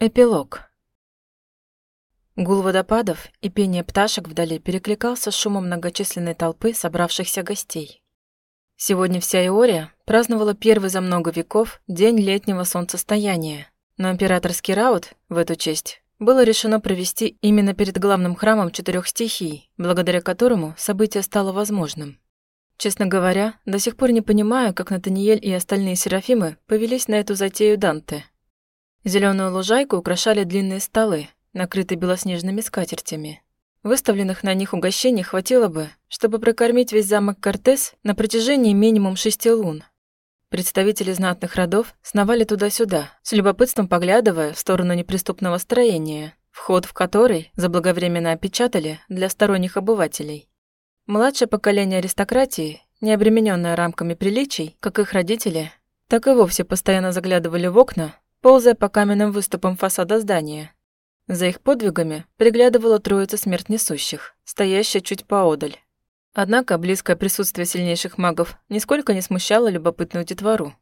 Эпилог. Гул водопадов и пение пташек вдали перекликался с шумом многочисленной толпы собравшихся гостей. Сегодня вся Иория праздновала первый за много веков день летнего солнцестояния, но императорский раут в эту честь было решено провести именно перед главным храмом четырех стихий, благодаря которому событие стало возможным. Честно говоря, до сих пор не понимаю, как Натаниэль и остальные серафимы повелись на эту затею Данте – Зеленую лужайку украшали длинные столы, накрытые белоснежными скатертями. Выставленных на них угощений хватило бы, чтобы прокормить весь замок Кортес на протяжении минимум шести лун. Представители знатных родов сновали туда-сюда, с любопытством поглядывая в сторону неприступного строения, вход в который заблаговременно опечатали для сторонних обывателей. Младшее поколение аристократии, не обремененное рамками приличий, как их родители, так и вовсе постоянно заглядывали в окна, ползая по каменным выступам фасада здания. За их подвигами приглядывала троица смерть несущих, стоящая чуть поодаль. Однако близкое присутствие сильнейших магов нисколько не смущало любопытную детвору.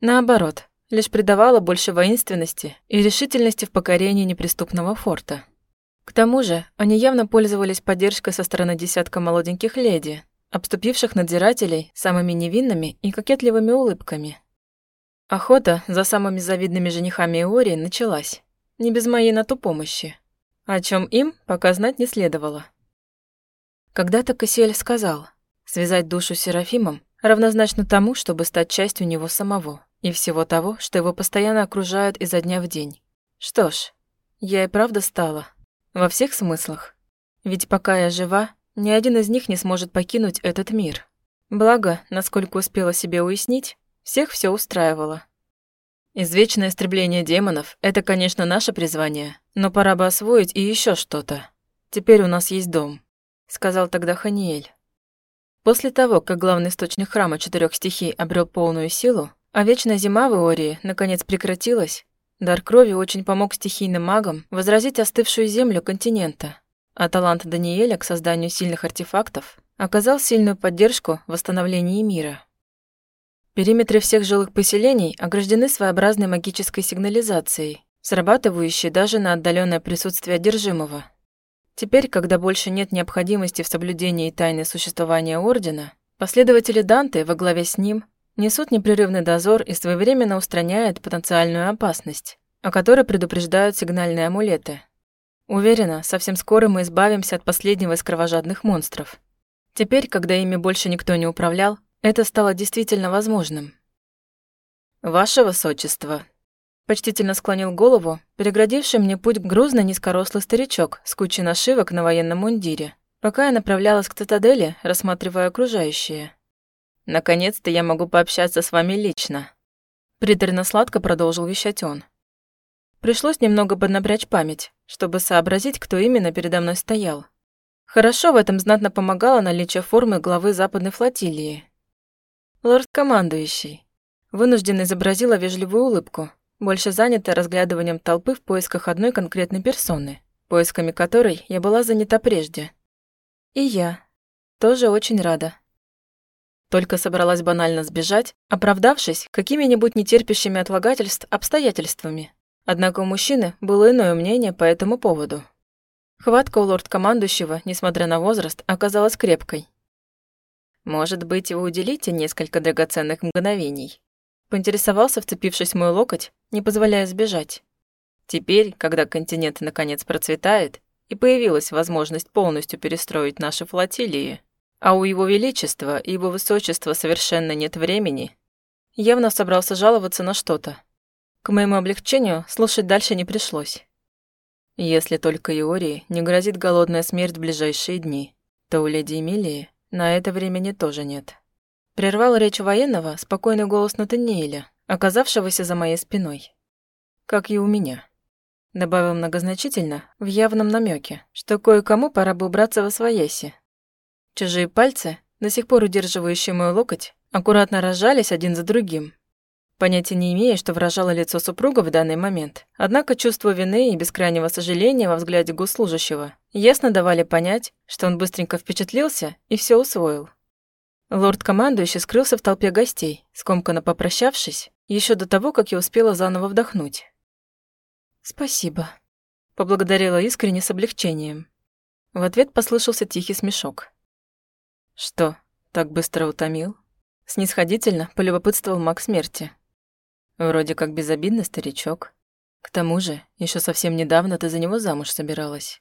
Наоборот, лишь придавало больше воинственности и решительности в покорении неприступного форта. К тому же, они явно пользовались поддержкой со стороны десятка молоденьких леди, обступивших надзирателей самыми невинными и кокетливыми улыбками. Охота за самыми завидными женихами Иори началась. Не без моей на то помощи. О чем им пока знать не следовало. Когда-то Кассиэль сказал, связать душу с Серафимом равнозначно тому, чтобы стать частью него самого и всего того, что его постоянно окружает изо дня в день. Что ж, я и правда стала. Во всех смыслах. Ведь пока я жива, ни один из них не сможет покинуть этот мир. Благо, насколько успела себе уяснить, всех все устраивало. Извечное истребление демонов – это, конечно, наше призвание, но пора бы освоить и еще что-то. Теперь у нас есть дом», – сказал тогда Ханиэль. После того, как главный источник храма четырех стихий обрел полную силу, а вечная зима в Иории наконец прекратилась, дар крови очень помог стихийным магам возразить остывшую землю континента, а талант Даниэля к созданию сильных артефактов оказал сильную поддержку в восстановлении мира. Периметры всех жилых поселений ограждены своеобразной магической сигнализацией, срабатывающей даже на отдаленное присутствие одержимого. Теперь, когда больше нет необходимости в соблюдении тайны существования Ордена, последователи Данте во главе с ним несут непрерывный дозор и своевременно устраняют потенциальную опасность, о которой предупреждают сигнальные амулеты. Уверена, совсем скоро мы избавимся от последнего из кровожадных монстров. Теперь, когда ими больше никто не управлял, это стало действительно возможным. «Ваше Высочество», — почтительно склонил голову, переградивший мне путь грузный низкорослый старичок с кучей нашивок на военном мундире, пока я направлялась к цитадели, рассматривая окружающее. «Наконец-то я могу пообщаться с вами лично», — приторно-сладко продолжил вещать он. Пришлось немного поднапрячь память, чтобы сообразить, кто именно передо мной стоял. Хорошо в этом знатно помогало наличие формы главы западной флотилии, «Лорд-командующий». Вынужденно изобразила вежливую улыбку, больше занята разглядыванием толпы в поисках одной конкретной персоны, поисками которой я была занята прежде. И я. Тоже очень рада. Только собралась банально сбежать, оправдавшись какими-нибудь нетерпящими отлагательств обстоятельствами. Однако у мужчины было иное мнение по этому поводу. Хватка у лорд-командующего, несмотря на возраст, оказалась крепкой. Может быть, вы уделите несколько драгоценных мгновений?» Поинтересовался, вцепившись в мой локоть, не позволяя сбежать. Теперь, когда континент наконец процветает, и появилась возможность полностью перестроить наши флотилии, а у его величества и его высочества совершенно нет времени, явно собрался жаловаться на что-то. К моему облегчению слушать дальше не пришлось. Если только Иории не грозит голодная смерть в ближайшие дни, то у леди Эмилии на это времени тоже нет. Прервал речь военного спокойный голос Натаниэля, оказавшегося за моей спиной. Как и у меня. Добавил многозначительно, в явном намеке, что кое-кому пора бы убраться во свояси. Чужие пальцы, до сих пор удерживающие мой локоть, аккуратно разжались один за другим. Понятия не имея, что выражало лицо супруга в данный момент, однако чувство вины и бескрайнего сожаления во взгляде госслужащего ясно давали понять, что он быстренько впечатлился и все усвоил. Лорд-командующий скрылся в толпе гостей, скомканно попрощавшись, еще до того, как я успела заново вдохнуть. «Спасибо», — поблагодарила искренне с облегчением. В ответ послышался тихий смешок. «Что, так быстро утомил?» Снисходительно полюбопытствовал маг смерти. Вроде как безобидный старичок. К тому же, еще совсем недавно ты за него замуж собиралась.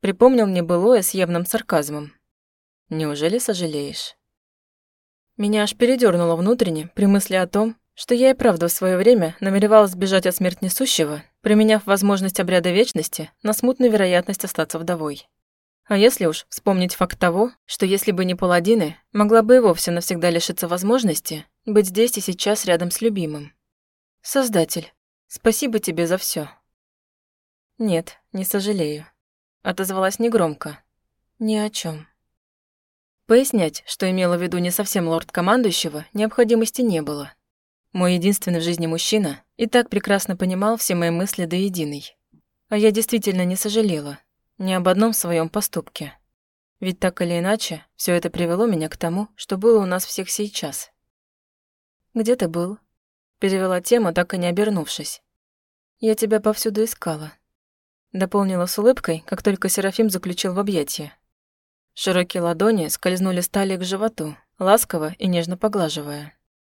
Припомнил мне былое с явным сарказмом. Неужели сожалеешь? Меня аж передернуло внутренне при мысли о том, что я и правда в свое время намеревалась сбежать от смерть несущего, применяв возможность обряда вечности на смутную вероятность остаться вдовой. А если уж вспомнить факт того, что если бы не паладины, могла бы и вовсе навсегда лишиться возможности быть здесь и сейчас рядом с любимым. Создатель, спасибо тебе за все. Нет, не сожалею. Отозвалась негромко. Ни о чем. Пояснять, что имела в виду не совсем лорд-командующего, необходимости не было. Мой единственный в жизни мужчина и так прекрасно понимал все мои мысли до единой. А я действительно не сожалела ни об одном своем поступке. Ведь так или иначе, все это привело меня к тому, что было у нас всех сейчас. «Где ты был?» Перевела тему, так и не обернувшись. «Я тебя повсюду искала». Дополнила с улыбкой, как только Серафим заключил в объятия. Широкие ладони скользнули стали к животу, ласково и нежно поглаживая.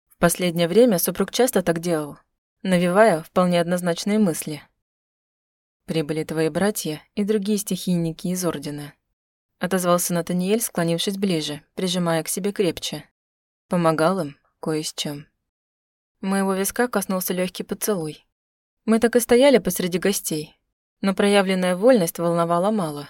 В последнее время супруг часто так делал, навевая вполне однозначные мысли. «Прибыли твои братья и другие стихийники из Ордена», отозвался Натаниэль, склонившись ближе, прижимая к себе крепче. Помогал им кое с чем. Моего виска коснулся легкий поцелуй. Мы так и стояли посреди гостей, но проявленная вольность волновала мало.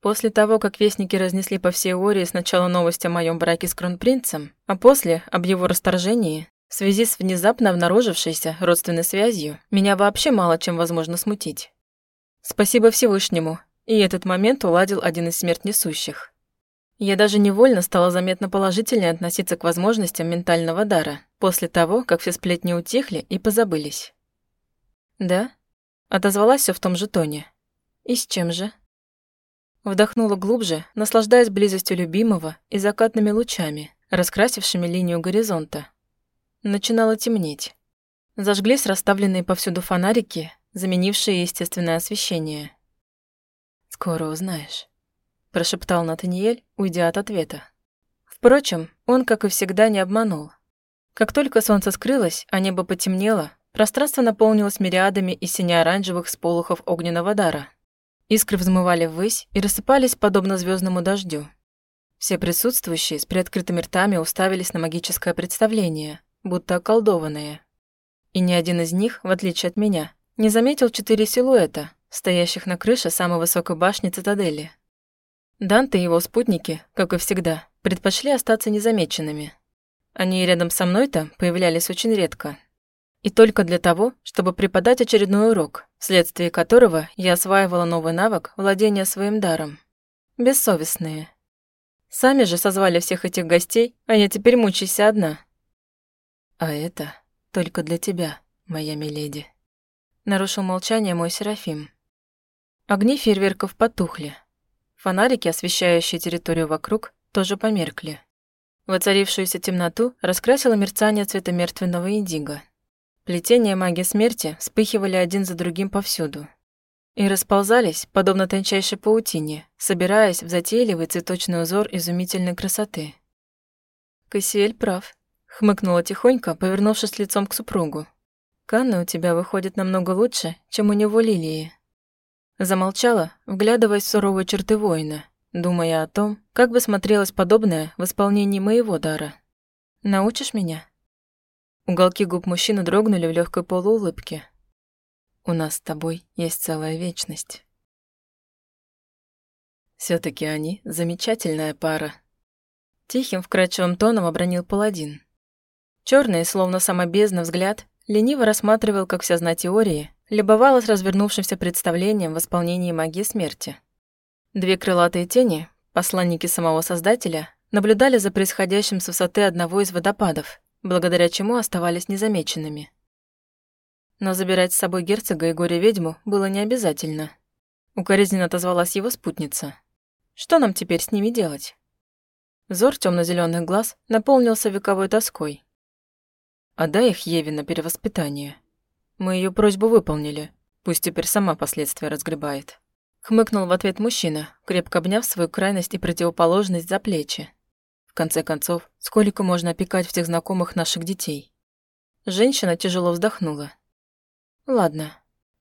После того, как вестники разнесли по всей Ории сначала новость о моем браке с кронпринцем, а после об его расторжении, в связи с внезапно обнаружившейся родственной связью, меня вообще мало чем возможно смутить. Спасибо Всевышнему, и этот момент уладил один из смерть несущих. Я даже невольно стала заметно положительнее относиться к возможностям ментального дара после того, как все сплетни утихли и позабылись. «Да?» — отозвалась все в том же тоне. «И с чем же?» Вдохнула глубже, наслаждаясь близостью любимого и закатными лучами, раскрасившими линию горизонта. Начинало темнеть. Зажглись расставленные повсюду фонарики, заменившие естественное освещение. «Скоро узнаешь», – прошептал Натаниэль, уйдя от ответа. Впрочем, он, как и всегда, не обманул. Как только солнце скрылось, а небо потемнело, пространство наполнилось мириадами из сине-оранжевых сполохов огненного дара. Искры взмывали ввысь и рассыпались подобно звездному дождю. Все присутствующие с приоткрытыми ртами уставились на магическое представление, будто околдованные. И ни один из них, в отличие от меня, не заметил четыре силуэта, стоящих на крыше самой высокой башни цитадели. Данте и его спутники, как и всегда, предпочли остаться незамеченными. Они рядом со мной-то появлялись очень редко, и только для того, чтобы преподать очередной урок, вследствие которого я осваивала новый навык владения своим даром. Бессовестные. Сами же созвали всех этих гостей, а я теперь мучаюсь одна. А это только для тебя, моя миледи. Нарушил молчание мой Серафим. Огни фейерверков потухли. Фонарики, освещающие территорию вокруг, тоже померкли. Воцарившуюся темноту раскрасило мерцание цвета мертвенного индиго. Плетения магии смерти вспыхивали один за другим повсюду и расползались, подобно тончайшей паутине, собираясь в затейливый цветочный узор изумительной красоты. «Кассиэль прав», — хмыкнула тихонько, повернувшись лицом к супругу. «Канна у тебя выходит намного лучше, чем у него лилии». Замолчала, вглядываясь в суровые черты воина, думая о том, как бы смотрелось подобное в исполнении моего дара. «Научишь меня?» Уголки губ мужчины дрогнули в легкой полуулыбке. «У нас с тобой есть целая вечность». все таки они замечательная пара. Тихим, вкрадчивым тоном обронил паладин. Черный, словно сама взгляд лениво рассматривал, как вся знать теории, любовалась развернувшимся представлением в исполнении магии смерти. Две крылатые тени, посланники самого Создателя, наблюдали за происходящим с высоты одного из водопадов благодаря чему оставались незамеченными. Но забирать с собой герцога и горе-ведьму было не обязательно. Укоризненно отозвалась его спутница. Что нам теперь с ними делать? Взор темно зеленых глаз наполнился вековой тоской. «Отдай их Еве на перевоспитание. Мы ее просьбу выполнили. Пусть теперь сама последствия разгребает. Хмыкнул в ответ мужчина, крепко обняв свою крайность и противоположность за плечи. В конце концов, сколько можно опекать всех знакомых наших детей? Женщина тяжело вздохнула. Ладно,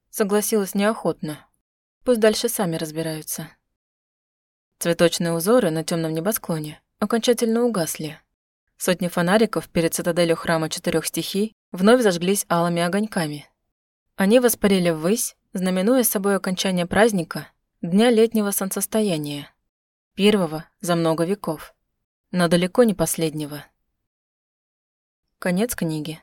согласилась неохотно. Пусть дальше сами разбираются. Цветочные узоры на темном небосклоне окончательно угасли. Сотни фонариков перед цитаделью храма четырех стихий вновь зажглись алыми огоньками. Они воспарили ввысь, знаменуя собой окончание праздника, дня летнего солнцестояния, первого за много веков, но далеко не последнего. Конец книги.